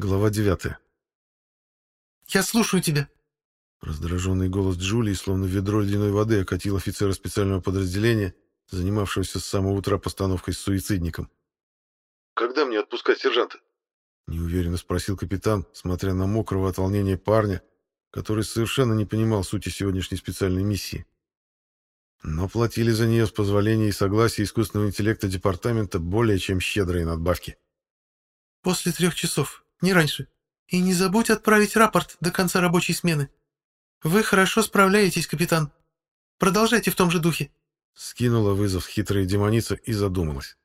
Глава 9. «Я слушаю тебя!» Раздраженный голос Джулии, словно ведро ледяной воды, окатил офицера специального подразделения, занимавшегося с самого утра постановкой с суицидником. «Когда мне отпускать сержанта?» Неуверенно спросил капитан, смотря на мокрого от волнения парня, который совершенно не понимал сути сегодняшней специальной миссии. Но платили за нее с позволения и согласия искусственного интеллекта департамента более чем щедрые надбавки. «После трех часов, не раньше. И не забудь отправить рапорт до конца рабочей смены. Вы хорошо справляетесь, капитан. Продолжайте в том же духе». Скинула вызов хитрая демоница и задумалась.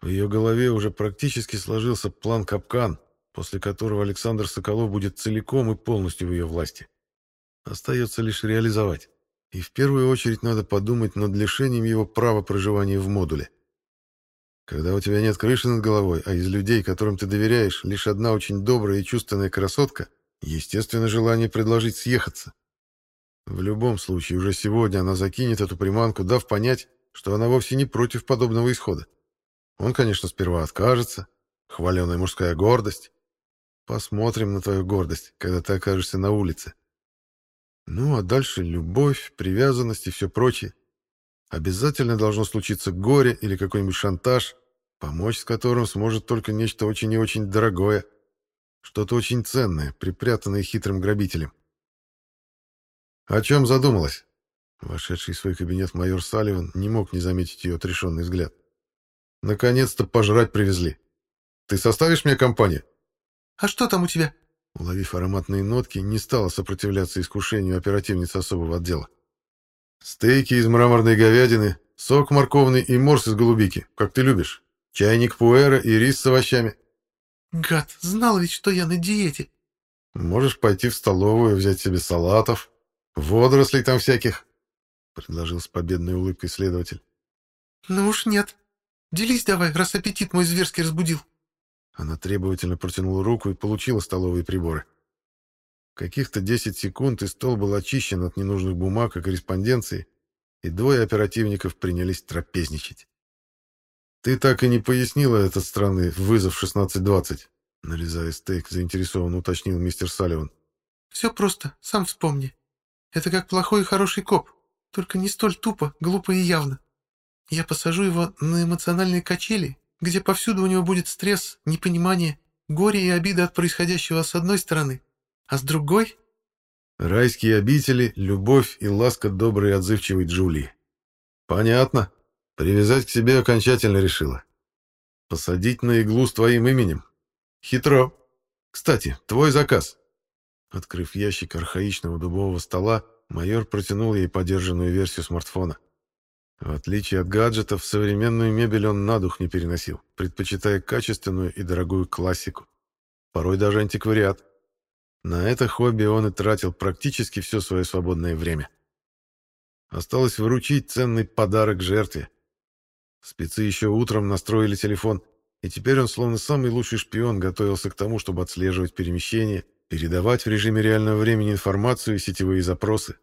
В ее голове уже практически сложился план капкан, после которого Александр Соколов будет целиком и полностью в ее власти. Остается лишь реализовать. И в первую очередь надо подумать над лишением его права проживания в модуле. Когда у тебя нет крыши над головой, а из людей, которым ты доверяешь, лишь одна очень добрая и чувственная красотка, естественно, желание предложить съехаться. В любом случае, уже сегодня она закинет эту приманку, дав понять, что она вовсе не против подобного исхода. Он, конечно, сперва откажется. Хваленая мужская гордость. Посмотрим на твою гордость, когда ты окажешься на улице. Ну, а дальше любовь, привязанность и все прочее. Обязательно должно случиться горе или какой-нибудь шантаж, помочь с которым сможет только нечто очень и очень дорогое, что-то очень ценное, припрятанное хитрым грабителем. О чем задумалась? Вошедший в свой кабинет майор Салливан не мог не заметить ее отрешенный взгляд. Наконец-то пожрать привезли. Ты составишь мне компанию? А что там у тебя? Уловив ароматные нотки, не стала сопротивляться искушению оперативницы особого отдела. «Стейки из мраморной говядины, сок морковный и морс из голубики, как ты любишь. Чайник пуэра и рис с овощами». «Гад, знал ведь, что я на диете». «Можешь пойти в столовую, взять себе салатов, водорослей там всяких», — предложил с победной улыбкой следователь. «Ну уж нет. Делись давай, раз аппетит мой зверски разбудил». Она требовательно протянула руку и получила столовые приборы. Каких-то 10 секунд, и стол был очищен от ненужных бумаг и корреспонденции, и двое оперативников принялись трапезничать. «Ты так и не пояснила этот странный вызов 1620», нарезая стейк, заинтересованно уточнил мистер Салливан. «Все просто, сам вспомни. Это как плохой и хороший коп, только не столь тупо, глупо и явно. Я посажу его на эмоциональные качели где повсюду у него будет стресс, непонимание, горе и обида от происходящего с одной стороны, а с другой... Райские обители, любовь и ласка доброй и отзывчивой Джулии. Понятно. Привязать к себе окончательно решила. Посадить на иглу с твоим именем. Хитро. Кстати, твой заказ. Открыв ящик архаичного дубового стола, майор протянул ей подержанную версию смартфона. В отличие от гаджетов, современную мебель он на дух не переносил, предпочитая качественную и дорогую классику. Порой даже антиквариат. На это хобби он и тратил практически все свое свободное время. Осталось выручить ценный подарок жертве. Спецы еще утром настроили телефон, и теперь он, словно самый лучший шпион, готовился к тому, чтобы отслеживать перемещения, передавать в режиме реального времени информацию и сетевые запросы,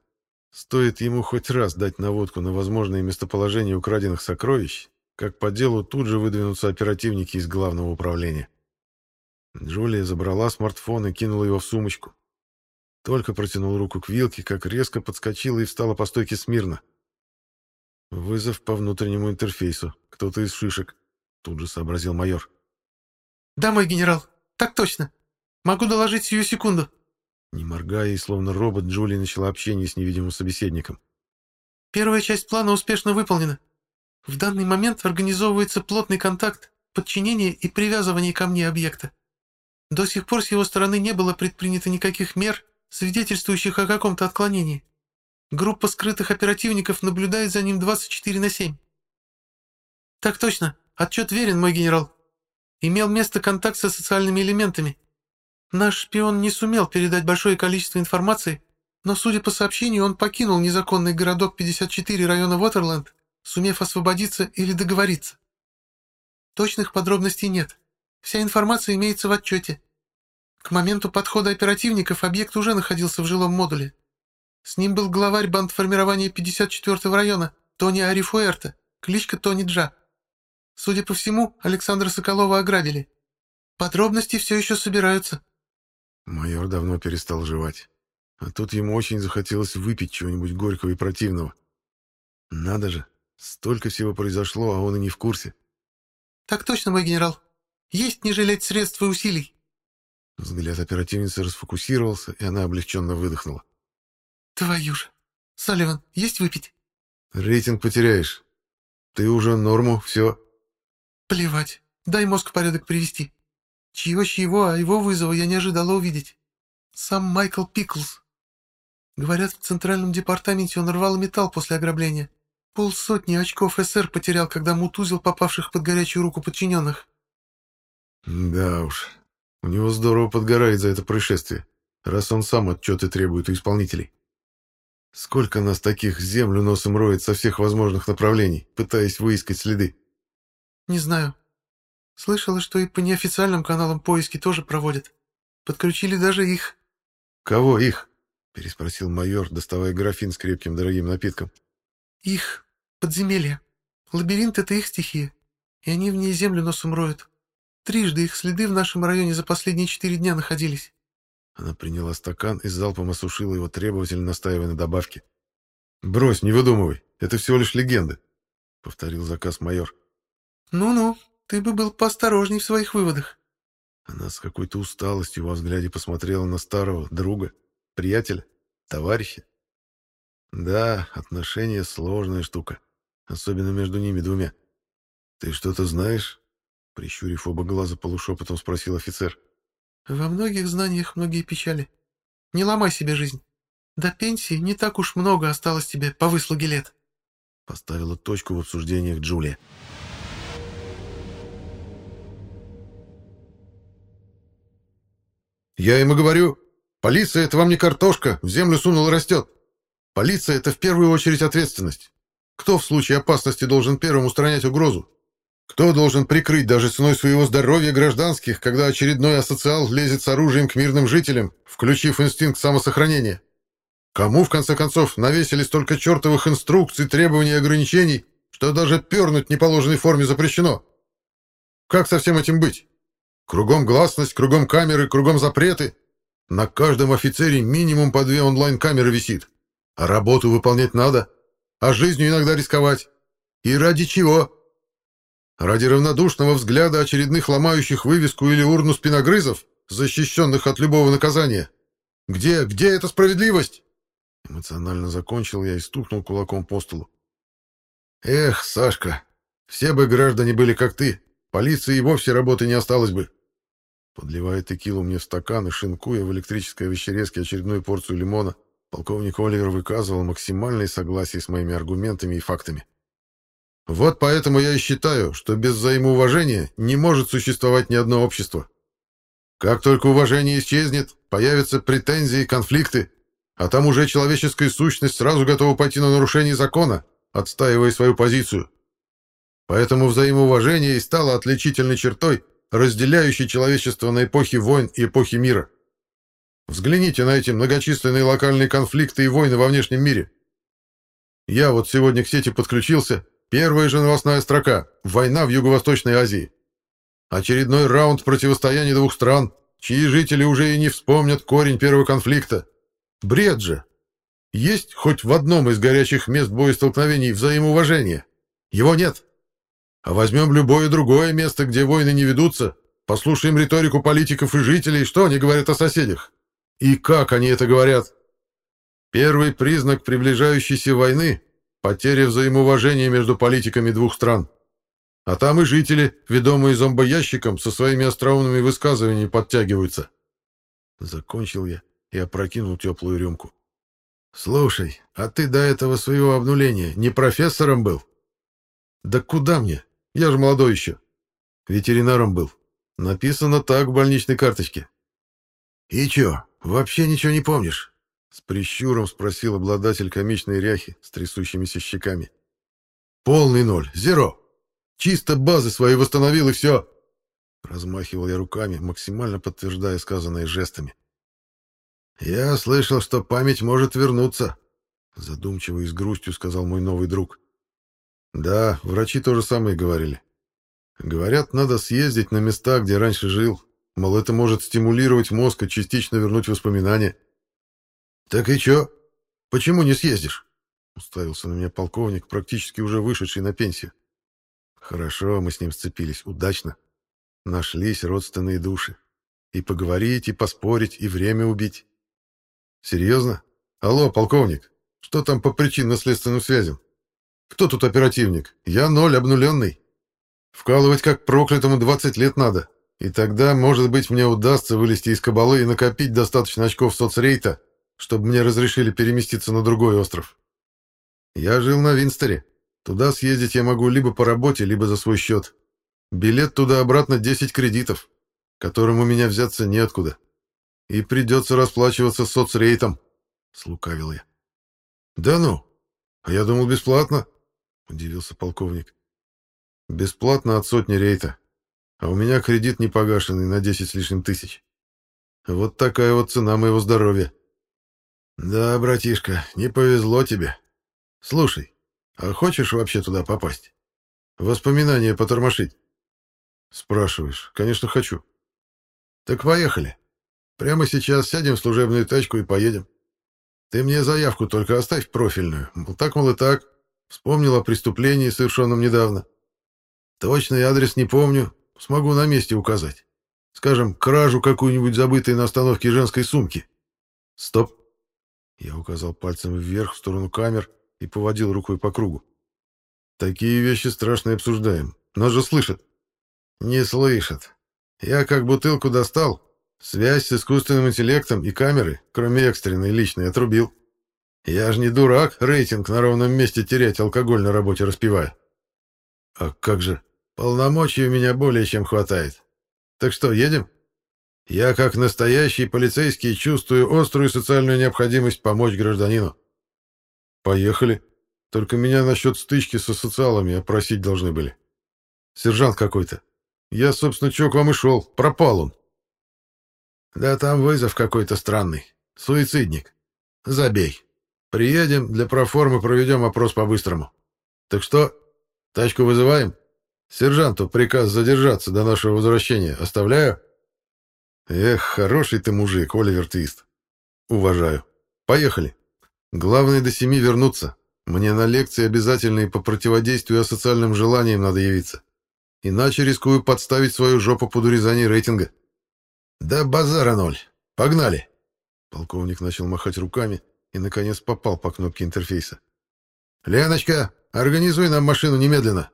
Стоит ему хоть раз дать наводку на возможное местоположение украденных сокровищ, как по делу тут же выдвинутся оперативники из главного управления. Джулия забрала смартфон и кинула его в сумочку. Только протянул руку к вилке, как резко подскочила и встала по стойке смирно. Вызов по внутреннему интерфейсу. Кто-то из шишек. Тут же сообразил майор. «Да, мой генерал, так точно. Могу доложить сию секунду». Не моргая и словно робот, Джули начала общение с невидимым собеседником. «Первая часть плана успешно выполнена. В данный момент организовывается плотный контакт, подчинение и привязывание ко мне объекта. До сих пор с его стороны не было предпринято никаких мер, свидетельствующих о каком-то отклонении. Группа скрытых оперативников наблюдает за ним 24 на 7. Так точно, отчет верен, мой генерал. Имел место контакт со социальными элементами. Наш шпион не сумел передать большое количество информации, но, судя по сообщению, он покинул незаконный городок 54 района Уотерленд, сумев освободиться или договориться. Точных подробностей нет. Вся информация имеется в отчете. К моменту подхода оперативников объект уже находился в жилом модуле. С ним был главарь бандформирования 54-го района, Тони Арифуэрта, кличка Тони Джа. Судя по всему, Александра Соколова ограбили. Подробности все еще собираются. Майор давно перестал жевать. А тут ему очень захотелось выпить чего-нибудь горького и противного. Надо же, столько всего произошло, а он и не в курсе. Так точно, мой генерал. Есть не жалеть средств и усилий. Взгляд оперативницы расфокусировался, и она облегченно выдохнула. Твою же. Салливан, есть выпить? Рейтинг потеряешь. Ты уже норму, все. Плевать. Дай мозг в порядок привести. Чьего-чьего, а его вызова я не ожидала увидеть. Сам Майкл Пиклс. Говорят, в центральном департаменте он рвал металл после ограбления. Полсотни очков СР потерял, когда мутузил попавших под горячую руку подчиненных. Да уж, у него здорово подгорает за это происшествие, раз он сам отчеты требует у исполнителей. Сколько нас таких землю носом роет со всех возможных направлений, пытаясь выискать следы? Не знаю. Слышала, что и по неофициальным каналам поиски тоже проводят. Подключили даже их. Кого их? Переспросил майор, доставая графин с крепким дорогим напитком. Их. Подземелья. Лабиринт — это их стихия. И они в ней землю носом роют. Трижды их следы в нашем районе за последние четыре дня находились. Она приняла стакан и залпом осушила его, требовательно настаивая на добавке. «Брось, не выдумывай, это всего лишь легенда», — повторил заказ майор. «Ну-ну, ты бы был поосторожней в своих выводах». Она с какой-то усталостью во взгляде посмотрела на старого друга, приятеля, товарища. Да, отношения — сложная штука, особенно между ними двумя. «Ты что-то знаешь?» — прищурив оба глаза полушепотом спросил офицер. Во многих знаниях многие печали. Не ломай себе жизнь. До пенсии не так уж много осталось тебе по выслуге лет. Поставила точку в обсуждениях Джулия. Я ему говорю, полиция — это вам не картошка, в землю сунул и растет. Полиция — это в первую очередь ответственность. Кто в случае опасности должен первым устранять угрозу? Кто должен прикрыть даже ценой своего здоровья гражданских, когда очередной асоциал лезет с оружием к мирным жителям, включив инстинкт самосохранения? Кому, в конце концов, навесили столько чертовых инструкций, требований и ограничений, что даже пернуть в неположенной форме запрещено? Как со всем этим быть? Кругом гласность, кругом камеры, кругом запреты. На каждом офицере минимум по две онлайн-камеры висит. А работу выполнять надо. А жизнью иногда рисковать. И ради чего? Ради равнодушного взгляда очередных ломающих вывеску или урну спиногрызов, защищенных от любого наказания. Где, где эта справедливость? Эмоционально закончил я и стукнул кулаком по столу. Эх, Сашка, все бы граждане были как ты, полиции и вовсе работы не осталось бы. Подливая текилу мне в стакан и шинкуя в электрической вещерезке очередную порцию лимона, полковник Оливер выказывал максимальное согласие с моими аргументами и фактами. Вот поэтому я и считаю, что без взаимоуважения не может существовать ни одно общество. Как только уважение исчезнет, появятся претензии, конфликты, а там уже человеческая сущность сразу готова пойти на нарушение закона, отстаивая свою позицию. Поэтому взаимоуважение и стало отличительной чертой, разделяющей человечество на эпохи войн и эпохи мира. Взгляните на эти многочисленные локальные конфликты и войны во внешнем мире. Я вот сегодня к сети подключился Первая же новостная строка «Война в Юго-Восточной Азии». Очередной раунд противостояния двух стран, чьи жители уже и не вспомнят корень первого конфликта. Бред же! Есть хоть в одном из горячих мест боестолкновений взаимоуважение? Его нет. А возьмем любое другое место, где войны не ведутся, послушаем риторику политиков и жителей, что они говорят о соседях. И как они это говорят? Первый признак приближающейся войны Потеря взаимоуважения между политиками двух стран. А там и жители, ведомые зомбоящиком, со своими остроумными высказываниями подтягиваются. Закончил я и опрокинул теплую рюмку. «Слушай, а ты до этого своего обнуления не профессором был?» «Да куда мне? Я же молодой еще. Ветеринаром был. Написано так в больничной карточке». «И чё, вообще ничего не помнишь?» С прищуром спросил обладатель комичной ряхи с трясущимися щеками. «Полный ноль, зеро. Чисто базы свои восстановил и все!» Размахивал я руками, максимально подтверждая сказанное жестами. «Я слышал, что память может вернуться», — задумчиво и с грустью сказал мой новый друг. «Да, врачи то же самое говорили. Говорят, надо съездить на места, где раньше жил, Мол, это может стимулировать мозг и частично вернуть воспоминания. «Так и чё? Почему не съездишь?» Уставился на меня полковник, практически уже вышедший на пенсию. Хорошо, мы с ним сцепились, удачно. Нашлись родственные души. И поговорить, и поспорить, и время убить. Серьезно? Алло, полковник, что там по причинно-следственным связям? Кто тут оперативник? Я ноль, обнуленный. Вкалывать как проклятому 20 лет надо. И тогда, может быть, мне удастся вылезти из кабалы и накопить достаточно очков соцрейта, чтобы мне разрешили переместиться на другой остров. Я жил на Винстере. Туда съездить я могу либо по работе, либо за свой счет. Билет туда-обратно 10 кредитов, которым у меня взяться неоткуда. И придется расплачиваться соцрейтом, — слукавил я. — Да ну? А я думал, бесплатно, — удивился полковник. — Бесплатно от сотни рейта. А у меня кредит не погашенный на 10 с лишним тысяч. Вот такая вот цена моего здоровья. Да, братишка, не повезло тебе. Слушай, а хочешь вообще туда попасть? Воспоминания потормошить? Спрашиваешь. Конечно, хочу. Так поехали. Прямо сейчас сядем в служебную тачку и поедем. Ты мне заявку только оставь профильную. Мол, так, мол, и так. Вспомнил о преступлении, совершенном недавно. Точный адрес не помню. Смогу на месте указать. Скажем, кражу какую-нибудь забытой на остановке женской сумки. Стоп. Я указал пальцем вверх в сторону камер и поводил рукой по кругу. Такие вещи страшно обсуждаем. Нас же слышат. Не слышат. Я как бутылку достал, связь с искусственным интеллектом и камеры, кроме экстренной личной, отрубил. Я же не дурак рейтинг на ровном месте терять алкоголь на работе распивая. А как же? Полномочий у меня более чем хватает. Так что, едем? Я, как настоящий полицейский, чувствую острую социальную необходимость помочь гражданину. Поехали. Только меня насчет стычки со социалами опросить должны были. Сержант какой-то. Я, собственно, чё к вам и шел. Пропал он. Да там вызов какой-то странный. Суицидник. Забей. Приедем, для проформы проведем опрос по-быстрому. Так что, тачку вызываем? Сержанту приказ задержаться до нашего возвращения. Оставляю? Эх, хороший ты мужик, Оливер Твист. Уважаю. Поехали. Главное до семи вернуться. Мне на лекции обязательные по противодействию асоциальным желаниям надо явиться. Иначе рискую подставить свою жопу под урезание рейтинга. Да базара ноль. Погнали. Полковник начал махать руками и, наконец, попал по кнопке интерфейса. «Леночка, организуй нам машину немедленно.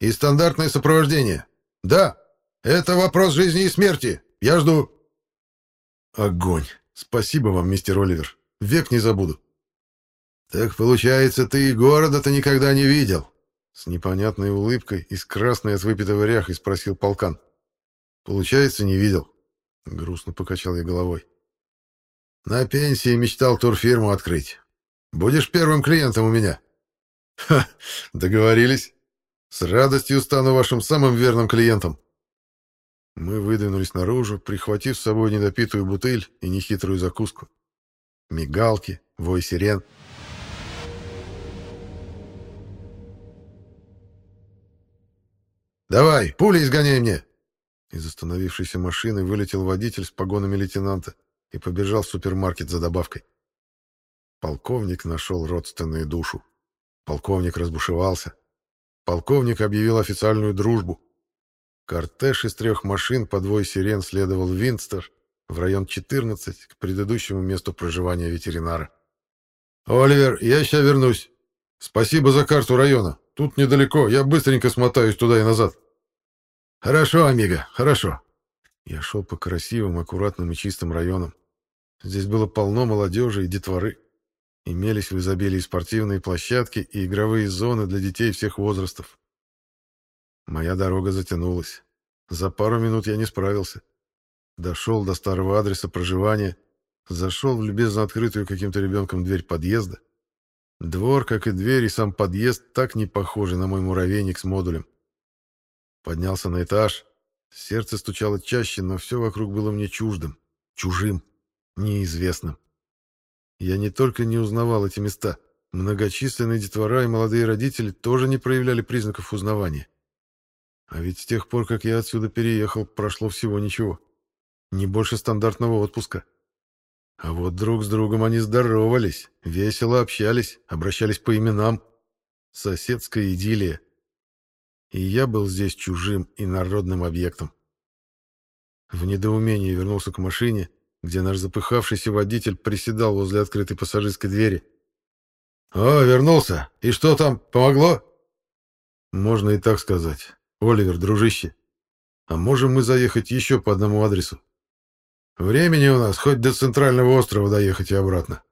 И стандартное сопровождение. Да, это вопрос жизни и смерти. Я жду». «Огонь! Спасибо вам, мистер Оливер. Век не забуду». «Так получается, ты и города-то никогда не видел?» С непонятной улыбкой и с красной от выпитого ряхой спросил полкан. «Получается, не видел?» Грустно покачал я головой. «На пенсии мечтал турфирму открыть. Будешь первым клиентом у меня?» «Ха, договорились. С радостью стану вашим самым верным клиентом». Мы выдвинулись наружу, прихватив с собой недопитую бутыль и нехитрую закуску. Мигалки, вой сирен — «Давай, пули изгоняй мне!» Из остановившейся машины вылетел водитель с погонами лейтенанта и побежал в супермаркет за добавкой. Полковник нашел родственную душу. Полковник разбушевался. Полковник объявил официальную дружбу. Кортеж из трех машин по двое сирен следовал в Винстер, в район 14, к предыдущему месту проживания ветеринара. «Оливер, я сейчас вернусь. Спасибо за карту района. Тут недалеко, я быстренько смотаюсь туда и назад. Хорошо, Амиго, хорошо. Я шел по красивым, аккуратным и чистым районам. Здесь было полно молодежи и детворы. Имелись в изобилии спортивные площадки и игровые зоны для детей всех возрастов. Моя дорога затянулась. За пару минут я не справился. Дошел до старого адреса проживания, зашел в любезно открытую каким-то ребенком дверь подъезда Двор, как и дверь, и сам подъезд так не похожи на мой муравейник с модулем. Поднялся на этаж. Сердце стучало чаще, но все вокруг было мне чуждым, чужим, неизвестным. Я не только не узнавал эти места, многочисленные детвора и молодые родители тоже не проявляли признаков узнавания. А ведь с тех пор, как я отсюда переехал, прошло всего ничего. Не больше стандартного отпуска. А вот друг с другом они здоровались, весело общались, обращались по именам. Соседская идиллия. И я был здесь чужим и народным объектом. В недоумении вернулся к машине, где наш запыхавшийся водитель приседал возле открытой пассажирской двери. «О, вернулся! И что там, помогло?» «Можно и так сказать. Оливер, дружище, а можем мы заехать еще по одному адресу? Времени у нас хоть до центрального острова доехать и обратно.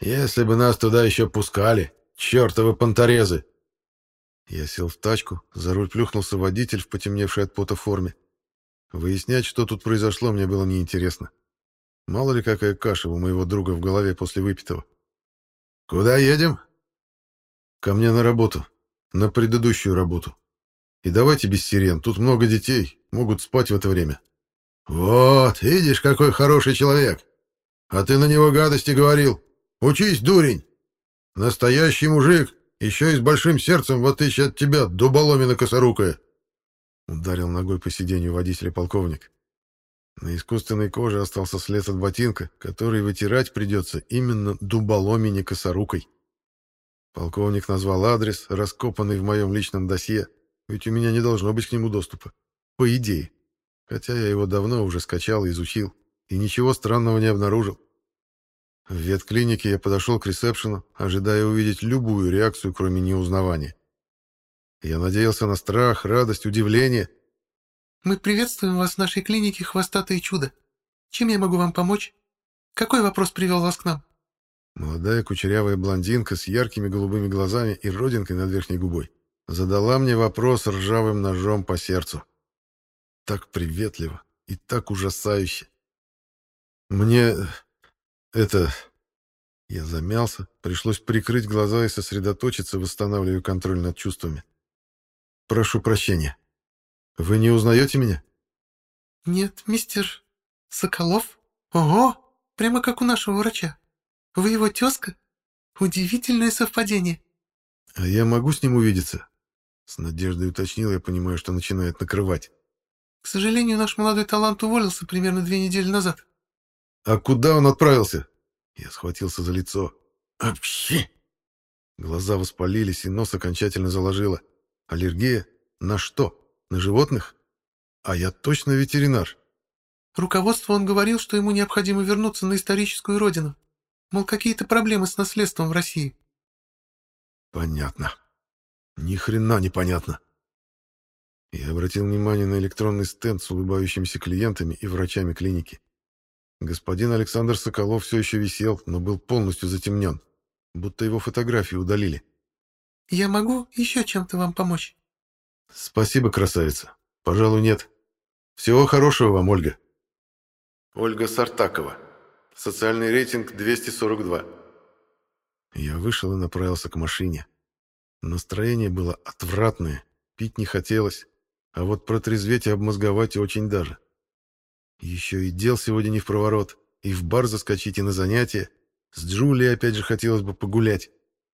Если бы нас туда еще пускали, чертовы понторезы!» Я сел в тачку, за руль плюхнулся водитель в потемневшей от пота форме. Выяснять, что тут произошло, мне было неинтересно. Мало ли какая каша у моего друга в голове после выпитого. «Куда едем?» «Ко мне на работу. На предыдущую работу. И давайте без сирен, тут много детей, могут спать в это время». «Вот, видишь, какой хороший человек. А ты на него гадости говорил. Учись, дурень. Настоящий мужик, еще и с большим сердцем, в отличие от тебя, дуболомина косорукая». Ударил ногой по сиденью водителя полковник. На искусственной коже остался след от ботинка, который вытирать придется именно дуболомине косорукой. Полковник назвал адрес, раскопанный в моем личном досье, ведь у меня не должно быть к нему доступа. По идее. Хотя я его давно уже скачал и изучил, и ничего странного не обнаружил. В ветклинике я подошел к ресепшену, ожидая увидеть любую реакцию, кроме неузнавания. Я надеялся на страх, радость, удивление, мы приветствуем вас в нашей клинике «Хвостатое чудо». Чем я могу вам помочь? Какой вопрос привел вас к нам?» Молодая кучерявая блондинка с яркими голубыми глазами и родинкой над верхней губой задала мне вопрос ржавым ножом по сердцу. Так приветливо и так ужасающе. «Мне... это...» Я замялся, пришлось прикрыть глаза и сосредоточиться, восстанавливая контроль над чувствами. «Прошу прощения». Вы не узнаете меня? Нет, мистер Соколов. Ого, прямо как у нашего врача. Вы его тезка? Удивительное совпадение. А я могу с ним увидеться? С надеждой уточнил, я понимаю, что начинает накрывать. К сожалению, наш молодой талант уволился примерно две недели назад. А куда он отправился? Я схватился за лицо. Вообще! Глаза воспалились, и нос окончательно заложило. Аллергия? На что? На животных? А я точно ветеринар. Руководству он говорил, что ему необходимо вернуться на историческую родину. Мол, какие-то проблемы с наследством в России. Понятно. Ни хрена непонятно. Я обратил внимание на электронный стенд с улыбающимися клиентами и врачами клиники. Господин Александр Соколов все еще висел, но был полностью затемнен, будто его фотографии удалили. «Я могу еще чем-то вам помочь?» Спасибо, красавица. Пожалуй, нет. Всего хорошего вам, Ольга. Ольга Сартакова. Социальный рейтинг 242. Я вышел и направился к машине. Настроение было отвратное, пить не хотелось, а вот протрезветь и обмозговать очень даже. Еще и дел сегодня не в проворот, и в бар заскочить, и на занятия. С Джулией опять же хотелось бы погулять,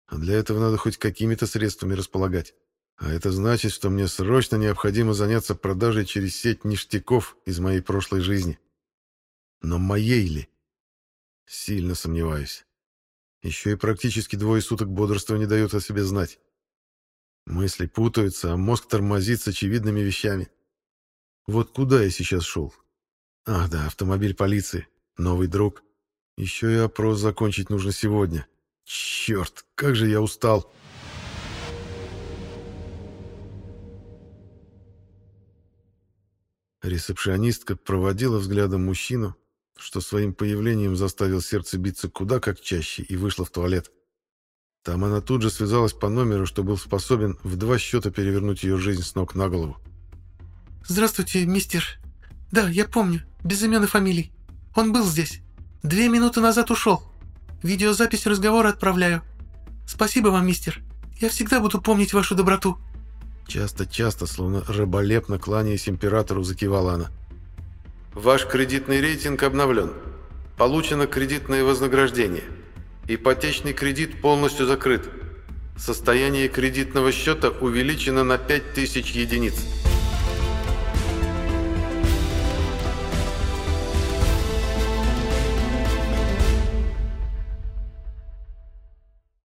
а для этого надо хоть какими-то средствами располагать. А это значит, что мне срочно необходимо заняться продажей через сеть ништяков из моей прошлой жизни. Но моей ли? Сильно сомневаюсь. Еще и практически двое суток бодрства не дают о себе знать. Мысли путаются, а мозг тормозит с очевидными вещами. Вот куда я сейчас шел? Ах да, автомобиль полиции, новый друг. Еще и опрос закончить нужно сегодня. Черт, как же я устал. Ресепшионистка проводила взглядом мужчину, что своим появлением заставил сердце биться куда как чаще, и вышла в туалет. Там она тут же связалась по номеру, что был способен в два счета перевернуть ее жизнь с ног на голову. «Здравствуйте, мистер. Да, я помню. Без имен и фамилий. Он был здесь. Две минуты назад ушел. Видеозапись разговора отправляю. Спасибо вам, мистер. Я всегда буду помнить вашу доброту». Часто-часто, словно раболепно кланяясь императору, закивала она. «Ваш кредитный рейтинг обновлен. Получено кредитное вознаграждение. Ипотечный кредит полностью закрыт. Состояние кредитного счета увеличено на 5000 единиц».